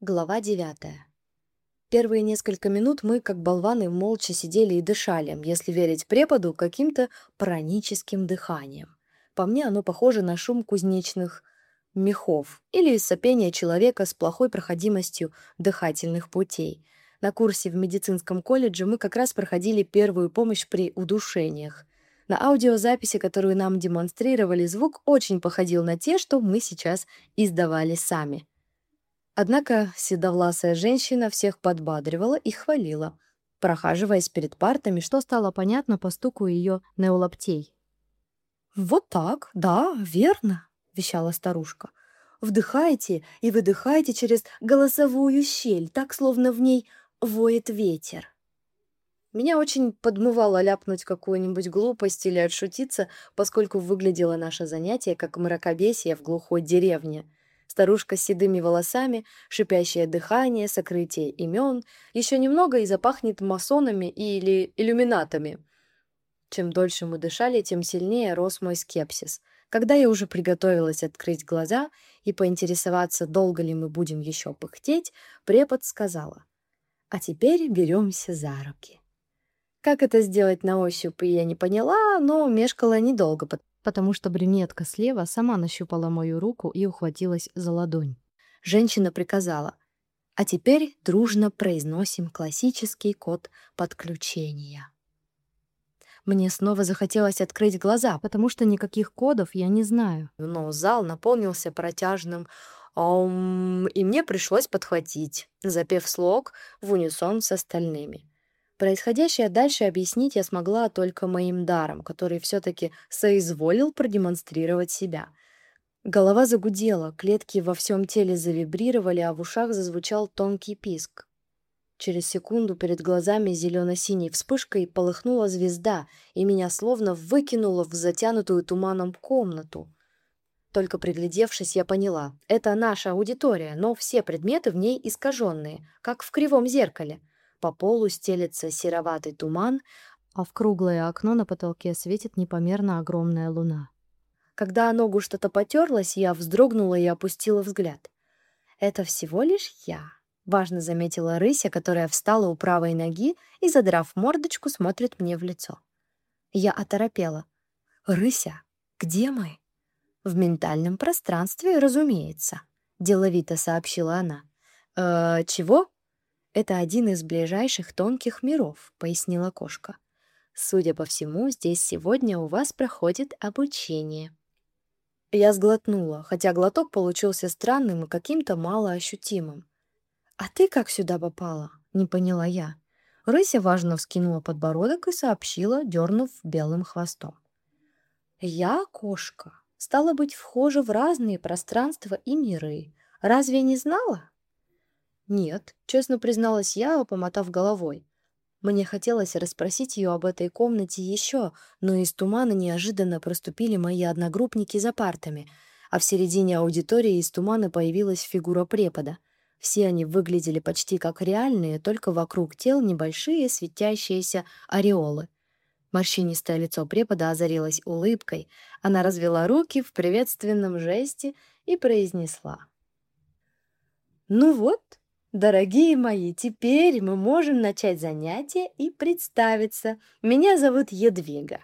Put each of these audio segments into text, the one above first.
Глава девятая. Первые несколько минут мы, как болваны, молча сидели и дышали, если верить преподу, каким-то праническим дыханием. По мне оно похоже на шум кузнечных мехов или сопение человека с плохой проходимостью дыхательных путей. На курсе в медицинском колледже мы как раз проходили первую помощь при удушениях. На аудиозаписи, которую нам демонстрировали, звук очень походил на те, что мы сейчас издавали сами. Однако седовласая женщина всех подбадривала и хвалила, прохаживаясь перед партами, что стало понятно по стуку ее неолаптей. «Вот так, да, верно», — вещала старушка. «Вдыхайте и выдыхайте через голосовую щель, так, словно в ней воет ветер». Меня очень подмывало ляпнуть какую-нибудь глупость или отшутиться, поскольку выглядело наше занятие как мракобесие в глухой деревне — Старушка с седыми волосами, шипящее дыхание, сокрытие имен. Еще немного и запахнет масонами или иллюминатами. Чем дольше мы дышали, тем сильнее рос мой скепсис. Когда я уже приготовилась открыть глаза и поинтересоваться, долго ли мы будем еще пыхтеть, препод сказала. «А теперь беремся за руки». Как это сделать на ощупь, я не поняла, но мешкала недолго, потому что брюнетка слева сама нащупала мою руку и ухватилась за ладонь. Женщина приказала. А теперь дружно произносим классический код подключения. Мне снова захотелось открыть глаза, потому что никаких кодов я не знаю. Но зал наполнился протяжным «Ом», и мне пришлось подхватить, запев слог в унисон с остальными. Происходящее дальше объяснить я смогла только моим даром, который все-таки соизволил продемонстрировать себя. Голова загудела, клетки во всем теле завибрировали, а в ушах зазвучал тонкий писк. Через секунду перед глазами зелено-синей вспышкой полыхнула звезда, и меня словно выкинуло в затянутую туманом комнату. Только приглядевшись, я поняла. Это наша аудитория, но все предметы в ней искаженные, как в кривом зеркале. По полу стелется сероватый туман, а в круглое окно на потолке светит непомерно огромная луна. Когда ногу что-то потерлось, я вздрогнула и опустила взгляд. «Это всего лишь я», — важно заметила рыся, которая встала у правой ноги и, задрав мордочку, смотрит мне в лицо. Я оторопела. «Рыся, где мы?» «В ментальном пространстве, разумеется», — деловито сообщила она. «Э, чего?» «Это один из ближайших тонких миров», — пояснила кошка. «Судя по всему, здесь сегодня у вас проходит обучение». Я сглотнула, хотя глоток получился странным и каким-то малоощутимым. «А ты как сюда попала?» — не поняла я. Рыся важно вскинула подбородок и сообщила, дернув белым хвостом. «Я кошка. Стала быть, вхожа в разные пространства и миры. Разве не знала?» «Нет», — честно призналась я, помотав головой. Мне хотелось расспросить ее об этой комнате еще, но из тумана неожиданно проступили мои одногруппники за партами, а в середине аудитории из тумана появилась фигура препода. Все они выглядели почти как реальные, только вокруг тел небольшие светящиеся ореолы. Морщинистое лицо препода озарилось улыбкой. Она развела руки в приветственном жесте и произнесла. «Ну вот, Дорогие мои, теперь мы можем начать занятие и представиться. Меня зовут Едвига.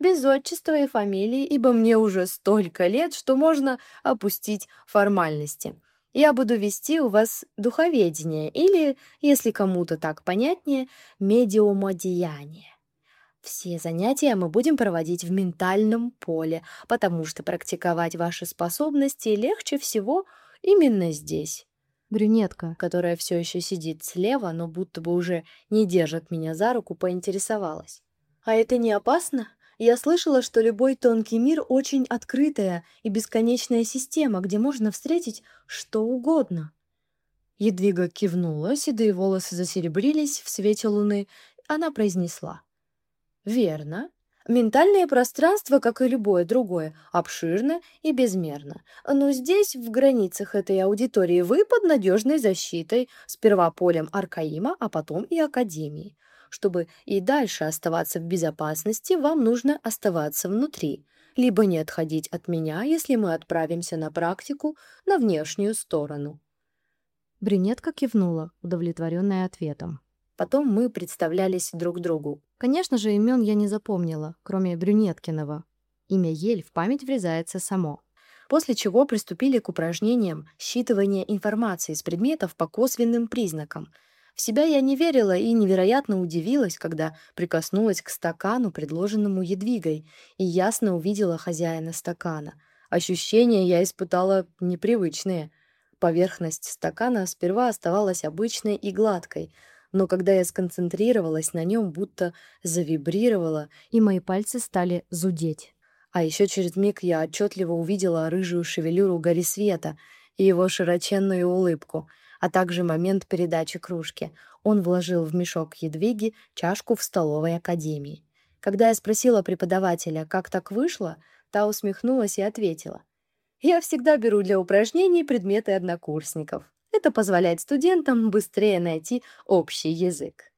Без отчества и фамилии, ибо мне уже столько лет, что можно опустить формальности. Я буду вести у вас духоведение или, если кому-то так понятнее, медиумодеяние. Все занятия мы будем проводить в ментальном поле, потому что практиковать ваши способности легче всего именно здесь брюнетка, которая все еще сидит слева, но будто бы уже не держит меня за руку, поинтересовалась. «А это не опасно? Я слышала, что любой тонкий мир очень открытая и бесконечная система, где можно встретить что угодно». Едвига кивнула, седые волосы засеребрились в свете луны. Она произнесла. «Верно. Ментальное пространство, как и любое другое, обширно и безмерно. Но здесь, в границах этой аудитории, вы под надежной защитой, сперва полем Аркаима, а потом и Академии. Чтобы и дальше оставаться в безопасности, вам нужно оставаться внутри, либо не отходить от меня, если мы отправимся на практику на внешнюю сторону. Брюнетка кивнула, удовлетворенная ответом. Потом мы представлялись друг другу. Конечно же, имен я не запомнила, кроме Брюнеткиного. Имя Ель в память врезается само. После чего приступили к упражнениям считывания информации из предметов по косвенным признакам. В себя я не верила и невероятно удивилась, когда прикоснулась к стакану, предложенному Едвигой, и ясно увидела хозяина стакана. Ощущения я испытала непривычные. Поверхность стакана сперва оставалась обычной и гладкой, но когда я сконцентрировалась на нем, будто завибрировала, и мои пальцы стали зудеть. А еще через миг я отчетливо увидела рыжую шевелюру Гори Света и его широченную улыбку, а также момент передачи кружки. Он вложил в мешок едвиги чашку в столовой академии. Когда я спросила преподавателя, как так вышло, та усмехнулась и ответила. «Я всегда беру для упражнений предметы однокурсников. Это позволяет студентам быстрее найти общий язык».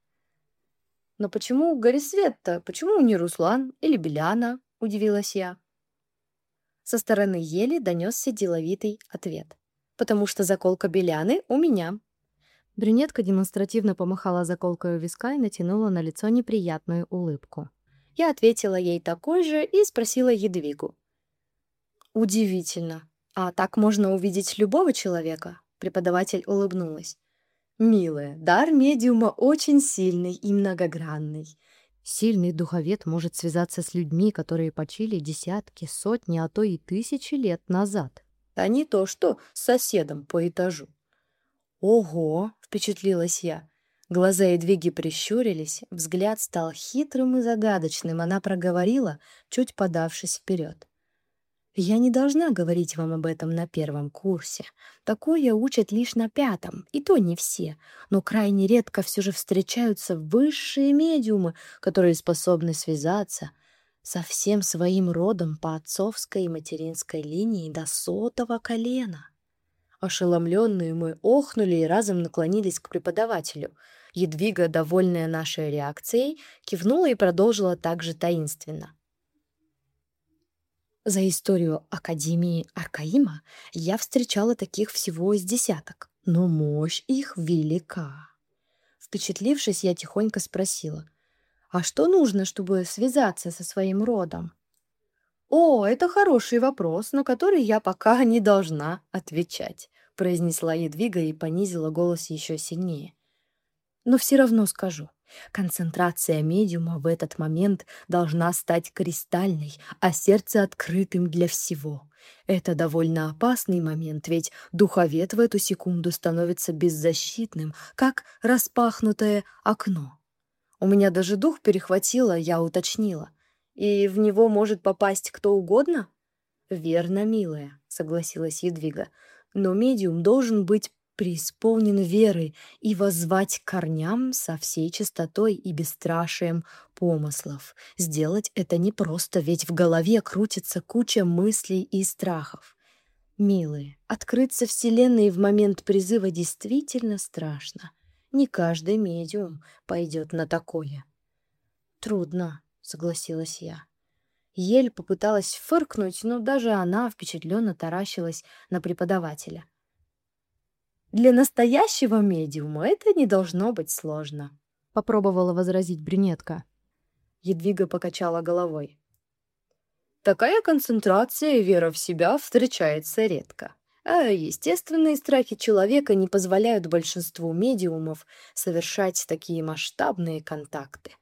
«Но почему Горисвет-то? Почему не Руслан или Беляна?» — удивилась я. Со стороны ели донесся деловитый ответ. «Потому что заколка Беляны у меня». Брюнетка демонстративно помахала заколкой у виска и натянула на лицо неприятную улыбку. Я ответила ей такой же и спросила Едвигу. «Удивительно. А так можно увидеть любого человека?» Преподаватель улыбнулась. «Милая, дар медиума очень сильный и многогранный. Сильный духовед может связаться с людьми, которые почили десятки, сотни, а то и тысячи лет назад. А не то, что с соседом по этажу. «Ого!» — впечатлилась я. Глаза Едвиги прищурились, взгляд стал хитрым и загадочным. Она проговорила, чуть подавшись вперед. Я не должна говорить вам об этом на первом курсе. Такое учат лишь на пятом, и то не все. Но крайне редко все же встречаются высшие медиумы, которые способны связаться со всем своим родом по отцовской и материнской линии до сотого колена. Ошеломленные мы охнули и разом наклонились к преподавателю. Едвига, довольная нашей реакцией, кивнула и продолжила также таинственно. За историю Академии Аркаима я встречала таких всего из десяток, но мощь их велика. Впечатлившись, я тихонько спросила, «А что нужно, чтобы связаться со своим родом?» «О, это хороший вопрос, на который я пока не должна отвечать», произнесла Едвига и понизила голос еще сильнее. «Но все равно скажу. Концентрация медиума в этот момент должна стать кристальной, а сердце открытым для всего. Это довольно опасный момент, ведь духовед в эту секунду становится беззащитным, как распахнутое окно. У меня даже дух перехватило, я уточнила. И в него может попасть кто угодно? Верно, милая, согласилась Едвига. Но медиум должен быть преисполнен веры и воззвать корням со всей чистотой и бесстрашием помыслов. Сделать это непросто, ведь в голове крутится куча мыслей и страхов. Милые, открыться Вселенной в момент призыва действительно страшно. Не каждый медиум пойдет на такое. «Трудно», — согласилась я. Ель попыталась фыркнуть, но даже она впечатленно таращилась на преподавателя — для настоящего медиума это не должно быть сложно», — попробовала возразить брюнетка. Едвига покачала головой. «Такая концентрация и вера в себя встречается редко. А естественные страхи человека не позволяют большинству медиумов совершать такие масштабные контакты».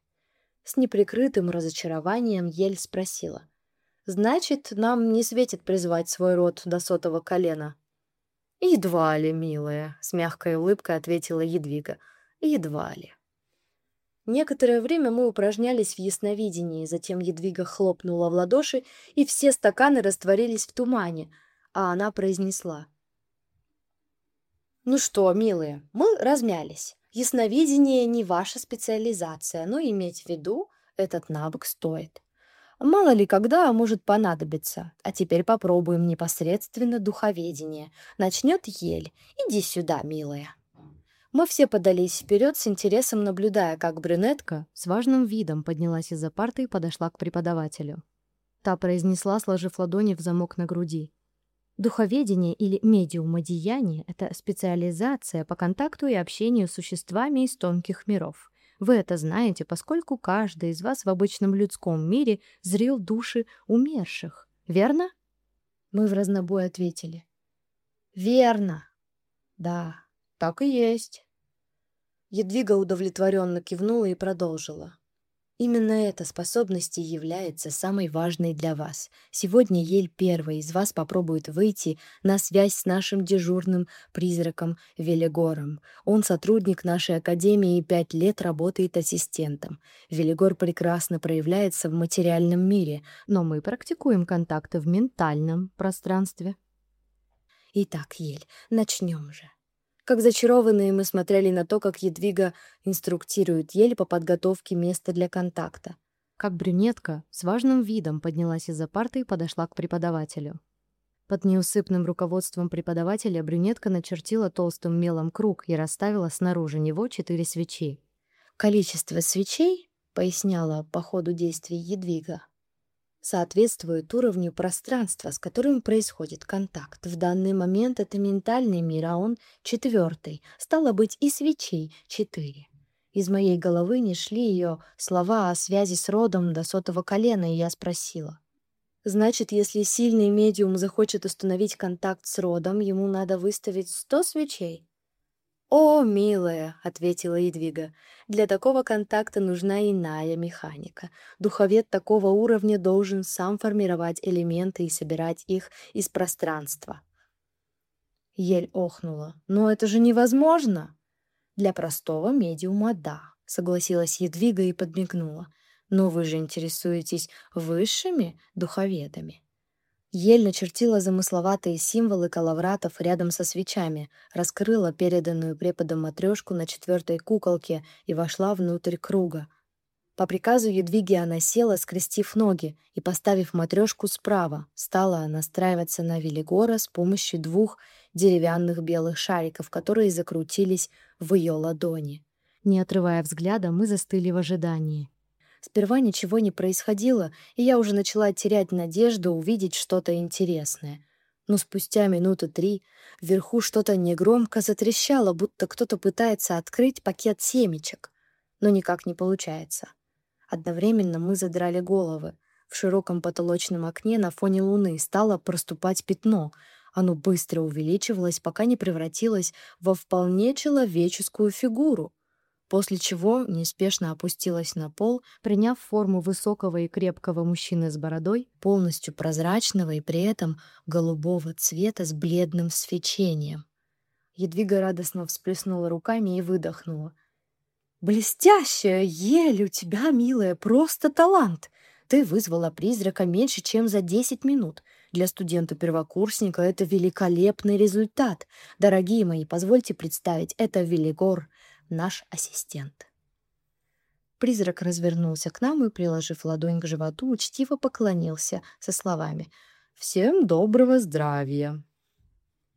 С неприкрытым разочарованием Ель спросила. «Значит, нам не светит призвать свой род до сотого колена?» «Едва ли, милая», — с мягкой улыбкой ответила Едвига. «Едва ли». Некоторое время мы упражнялись в ясновидении, затем Едвига хлопнула в ладоши, и все стаканы растворились в тумане, а она произнесла. «Ну что, милые, мы размялись. Ясновидение не ваша специализация, но иметь в виду этот навык стоит. Мало ли когда может понадобиться. А теперь попробуем непосредственно духоведение. Начнет ель. Иди сюда, милая. Мы все подались вперед с интересом, наблюдая, как брюнетка с важным видом поднялась из-за парты и подошла к преподавателю. Та произнесла, сложив ладони в замок на груди. Духоведение или медиумодеяние — это специализация по контакту и общению с существами из тонких миров. Вы это знаете, поскольку каждый из вас в обычном людском мире зрел души умерших. Верно? Мы в разнобой ответили. Верно. Да, так и есть. Едвига удовлетворенно кивнула и продолжила. Именно эта способность и является самой важной для вас. Сегодня Ель первый из вас попробует выйти на связь с нашим дежурным призраком Велигором. Он сотрудник нашей академии и пять лет работает ассистентом. Велигор прекрасно проявляется в материальном мире, но мы практикуем контакты в ментальном пространстве. Итак, Ель, начнем же. Как зачарованные мы смотрели на то, как Едвига инструктирует Ель по подготовке места для контакта. Как брюнетка с важным видом поднялась из-за парты и подошла к преподавателю. Под неусыпным руководством преподавателя брюнетка начертила толстым мелом круг и расставила снаружи него четыре свечи. «Количество свечей», — поясняла по ходу действий Едвига, соответствует уровню пространства, с которым происходит контакт. В данный момент это ментальный мир, а он четвертый. Стало быть, и свечей четыре. Из моей головы не шли ее слова о связи с родом до сотого колена, и я спросила. Значит, если сильный медиум захочет установить контакт с родом, ему надо выставить сто свечей? «О, милая», — ответила Едвига, — «для такого контакта нужна иная механика. Духовед такого уровня должен сам формировать элементы и собирать их из пространства». Ель охнула. «Но это же невозможно!» «Для простого медиума — да», — согласилась Едвига и подмигнула. «Но вы же интересуетесь высшими духоведами». Ель начертила замысловатые символы калавратов рядом со свечами, раскрыла переданную преподом матрешку на четвертой куколке и вошла внутрь круга. По приказу Едвиги она села, скрестив ноги, и, поставив матрешку справа, стала настраиваться на Велигора с помощью двух деревянных белых шариков, которые закрутились в ее ладони. Не отрывая взгляда, мы застыли в ожидании. Сперва ничего не происходило, и я уже начала терять надежду увидеть что-то интересное. Но спустя минуты три вверху что-то негромко затрещало, будто кто-то пытается открыть пакет семечек. Но никак не получается. Одновременно мы задрали головы. В широком потолочном окне на фоне луны стало проступать пятно. Оно быстро увеличивалось, пока не превратилось во вполне человеческую фигуру после чего неспешно опустилась на пол, приняв форму высокого и крепкого мужчины с бородой, полностью прозрачного и при этом голубого цвета с бледным свечением. Едвига радостно всплеснула руками и выдохнула. «Блестящая! Ель, у тебя, милая, просто талант! Ты вызвала призрака меньше, чем за десять минут. Для студента-первокурсника это великолепный результат. Дорогие мои, позвольте представить, это Велигор, наш ассистент. Призрак развернулся к нам и, приложив ладонь к животу, учтиво поклонился со словами «Всем доброго здравия!»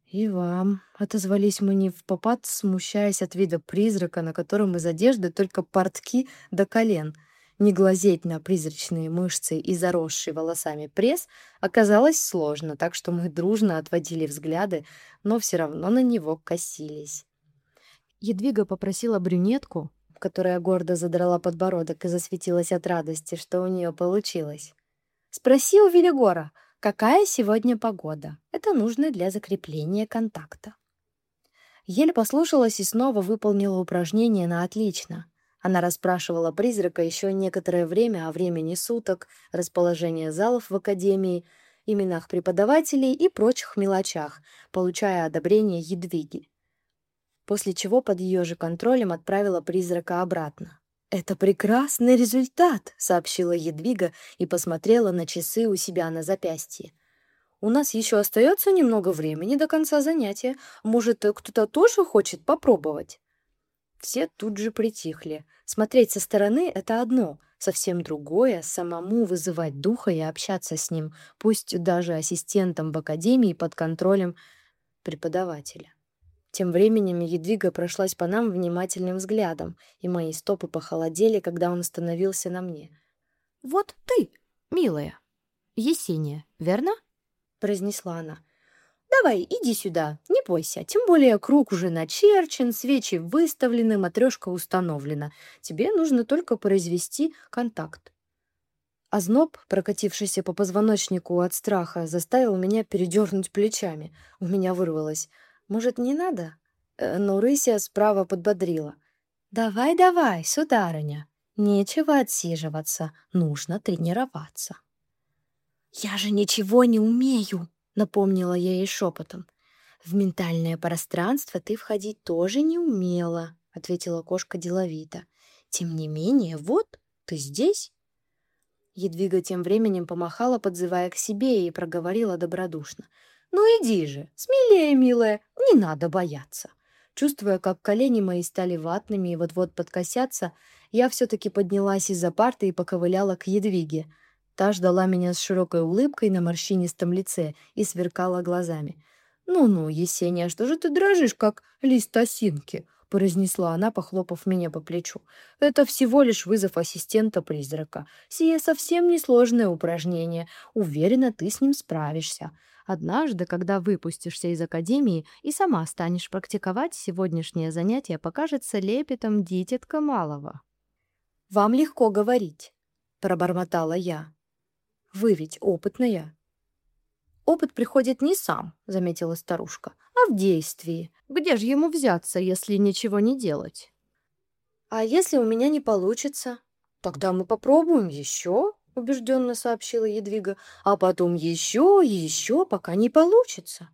«И вам», — отозвались мы не в попад, смущаясь от вида призрака, на котором из одежды только портки до колен. Не глазеть на призрачные мышцы и заросший волосами пресс оказалось сложно, так что мы дружно отводили взгляды, но все равно на него косились. Едвига попросила брюнетку, которая гордо задрала подбородок и засветилась от радости, что у нее получилось. «Спроси у Велигора, какая сегодня погода. Это нужно для закрепления контакта». Еле послушалась и снова выполнила упражнение на отлично. Она расспрашивала призрака еще некоторое время о времени суток, расположении залов в академии, именах преподавателей и прочих мелочах, получая одобрение Едвиги после чего под ее же контролем отправила призрака обратно. «Это прекрасный результат», — сообщила Едвига и посмотрела на часы у себя на запястье. «У нас еще остается немного времени до конца занятия. Может, кто-то тоже хочет попробовать?» Все тут же притихли. Смотреть со стороны — это одно, совсем другое — самому вызывать духа и общаться с ним, пусть даже ассистентом в академии под контролем преподавателя. Тем временем Едвига прошлась по нам внимательным взглядом, и мои стопы похолодели, когда он остановился на мне. «Вот ты, милая, Есения, верно?» — произнесла она. Давай, иди сюда, не бойся. Тем более круг уже начерчен, свечи выставлены, матрешка установлена. Тебе нужно только произвести контакт. Озноб, прокатившийся по позвоночнику от страха, заставил меня передернуть плечами. У меня вырвалось. «Может, не надо?» э, Но Рыся справа подбодрила. «Давай, давай, сударыня, нечего отсиживаться, нужно тренироваться». «Я же ничего не умею!» напомнила я ей шепотом. В ментальное пространство ты входить тоже не умела, ответила кошка деловито. Тем не менее, вот ты здесь. Едвига тем временем помахала, подзывая к себе, и проговорила добродушно. «Ну иди же, смелее, милая, не надо бояться». Чувствуя, как колени мои стали ватными и вот-вот подкосятся, я все-таки поднялась из-за парты и поковыляла к Едвиге — Та ждала меня с широкой улыбкой на морщинистом лице и сверкала глазами. «Ну-ну, Есения, что же ты дрожишь, как лист осинки?» — произнесла она, похлопав меня по плечу. «Это всего лишь вызов ассистента-призрака. Сие совсем несложное упражнение. Уверена, ты с ним справишься. Однажды, когда выпустишься из академии и сама станешь практиковать, сегодняшнее занятие покажется лепетом дитятка малого». «Вам легко говорить», — пробормотала я. Вы ведь опытная. Опыт приходит не сам, заметила старушка, а в действии. Где же ему взяться, если ничего не делать? А если у меня не получится? Тогда мы попробуем еще, убежденно сообщила Едвига, а потом еще и еще, пока не получится.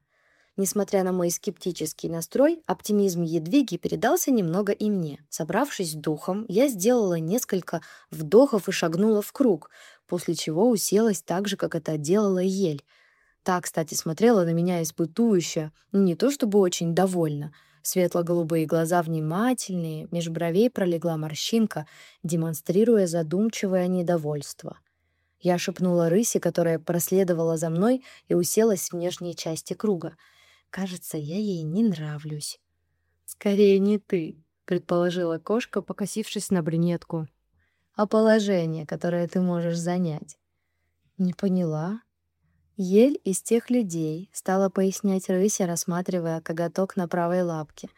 Несмотря на мой скептический настрой, оптимизм Едвиги передался немного и мне. Собравшись с духом, я сделала несколько вдохов и шагнула в круг, после чего уселась так же, как это делала Ель. Та, кстати, смотрела на меня испытующе, не то чтобы очень довольна. Светло-голубые глаза внимательные, меж бровей пролегла морщинка, демонстрируя задумчивое недовольство. Я шепнула рысе, которая проследовала за мной и уселась в внешней части круга. Кажется, я ей не нравлюсь. «Скорее не ты», — предположила кошка, покосившись на брюнетку а положение, которое ты можешь занять. Не поняла. Ель из тех людей, стала пояснять рыся, рассматривая коготок на правой лапке,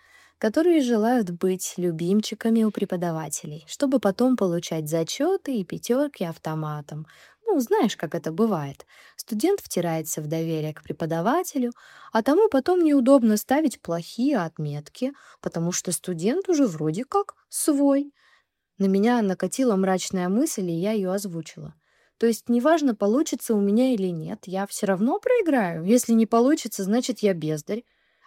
которые желают быть любимчиками у преподавателей, чтобы потом получать зачеты и пятерки автоматом. Ну, знаешь, как это бывает. Студент втирается в доверие к преподавателю, а тому потом неудобно ставить плохие отметки, потому что студент уже вроде как свой — на меня накатила мрачная мысль, и я ее озвучила. То есть неважно, получится у меня или нет, я все равно проиграю. Если не получится, значит, я бездарь.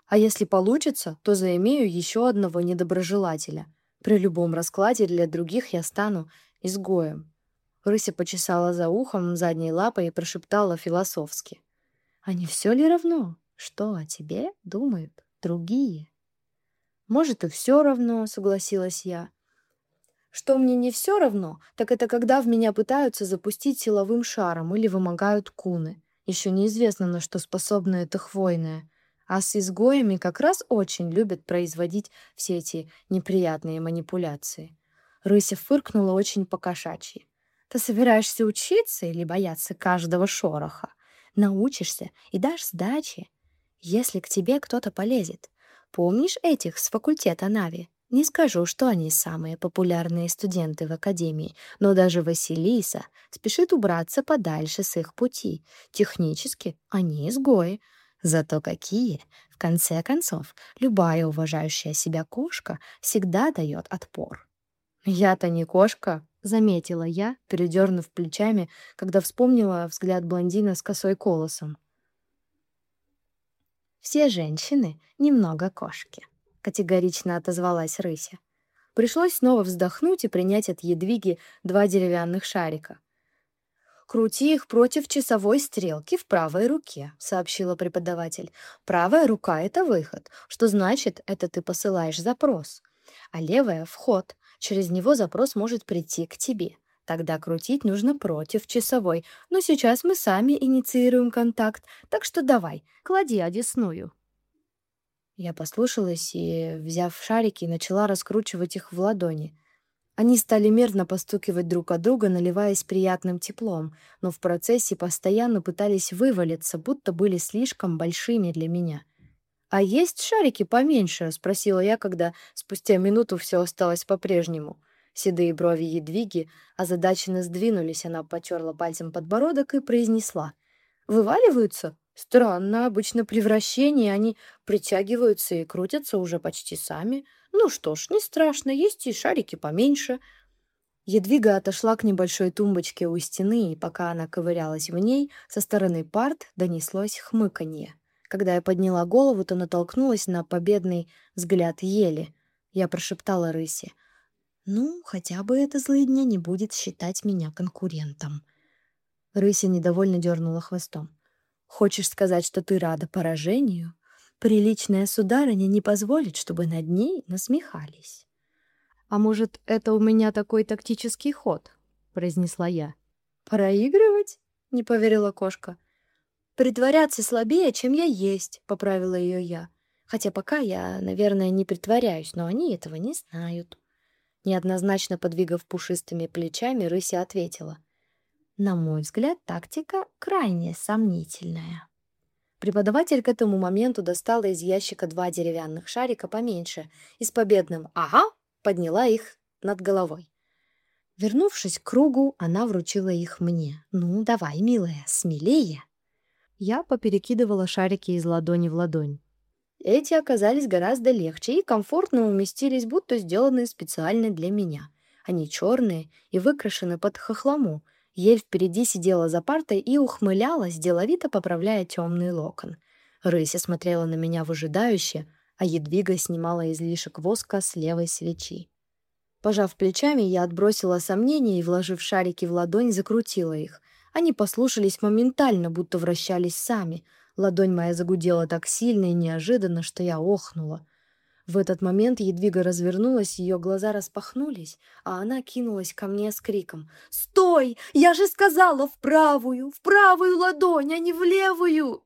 А если получится, то заимею еще одного недоброжелателя. При любом раскладе для других я стану изгоем. Рыся почесала за ухом задней лапой и прошептала философски. «А не все ли равно, что о тебе думают другие?» «Может, и все равно», — согласилась я. Что мне не все равно, так это когда в меня пытаются запустить силовым шаром или вымогают куны. Еще неизвестно, на что способна эта хвойная. А с изгоями как раз очень любят производить все эти неприятные манипуляции. Рыся фыркнула очень покошачьи. Ты собираешься учиться или бояться каждого шороха? Научишься и дашь сдачи, если к тебе кто-то полезет. Помнишь этих с факультета Нави? Не скажу, что они самые популярные студенты в академии, но даже Василиса спешит убраться подальше с их пути. Технически они изгои. Зато какие? В конце концов, любая уважающая себя кошка всегда дает отпор. «Я-то не кошка», — заметила я, передернув плечами, когда вспомнила взгляд блондина с косой колосом. «Все женщины немного кошки», категорично отозвалась рыся. Пришлось снова вздохнуть и принять от едвиги два деревянных шарика. «Крути их против часовой стрелки в правой руке», — сообщила преподаватель. «Правая рука — это выход, что значит, это ты посылаешь запрос. А левая — вход, через него запрос может прийти к тебе. Тогда крутить нужно против часовой, но сейчас мы сами инициируем контакт, так что давай, клади одесную». Я послушалась и, взяв шарики, начала раскручивать их в ладони. Они стали мерно постукивать друг от друга, наливаясь приятным теплом, но в процессе постоянно пытались вывалиться, будто были слишком большими для меня. «А есть шарики поменьше?» — спросила я, когда спустя минуту все осталось по-прежнему. Седые брови Едвиги озадаченно сдвинулись, она потерла пальцем подбородок и произнесла. «Вываливаются? Странно, обычно при вращении они притягиваются и крутятся уже почти сами. Ну что ж, не страшно, есть и шарики поменьше. Едвига отошла к небольшой тумбочке у стены, и пока она ковырялась в ней, со стороны парт донеслось хмыканье. Когда я подняла голову, то натолкнулась на победный взгляд Ели. Я прошептала рысе. «Ну, хотя бы эта злыдня не будет считать меня конкурентом». Рыся недовольно дернула хвостом. «Хочешь сказать, что ты рада поражению?» Приличная сударыня не позволит, чтобы над ней насмехались. «А может, это у меня такой тактический ход?» — произнесла я. «Проигрывать?» — не поверила кошка. «Притворяться слабее, чем я есть», — поправила ее я. Хотя пока я, наверное, не притворяюсь, но они этого не знают. Неоднозначно подвигав пушистыми плечами, рыся ответила. «На мой взгляд, тактика крайне сомнительная». Преподаватель к этому моменту достала из ящика два деревянных шарика поменьше и с победным «Ага!» подняла их над головой. Вернувшись к кругу, она вручила их мне. «Ну, давай, милая, смелее!» Я поперекидывала шарики из ладони в ладонь. Эти оказались гораздо легче и комфортно уместились, будто сделанные специально для меня. Они черные и выкрашены под хохлому — Ель впереди сидела за партой и ухмылялась, деловито поправляя темный локон. Рыся смотрела на меня выжидающе, а Едвига снимала излишек воска с левой свечи. Пожав плечами, я отбросила сомнения и, вложив шарики в ладонь, закрутила их. Они послушались моментально, будто вращались сами. Ладонь моя загудела так сильно и неожиданно, что я охнула. В этот момент Едвига развернулась, ее глаза распахнулись, а она кинулась ко мне с криком. «Стой! Я же сказала в правую! В правую ладонь, а не в левую!»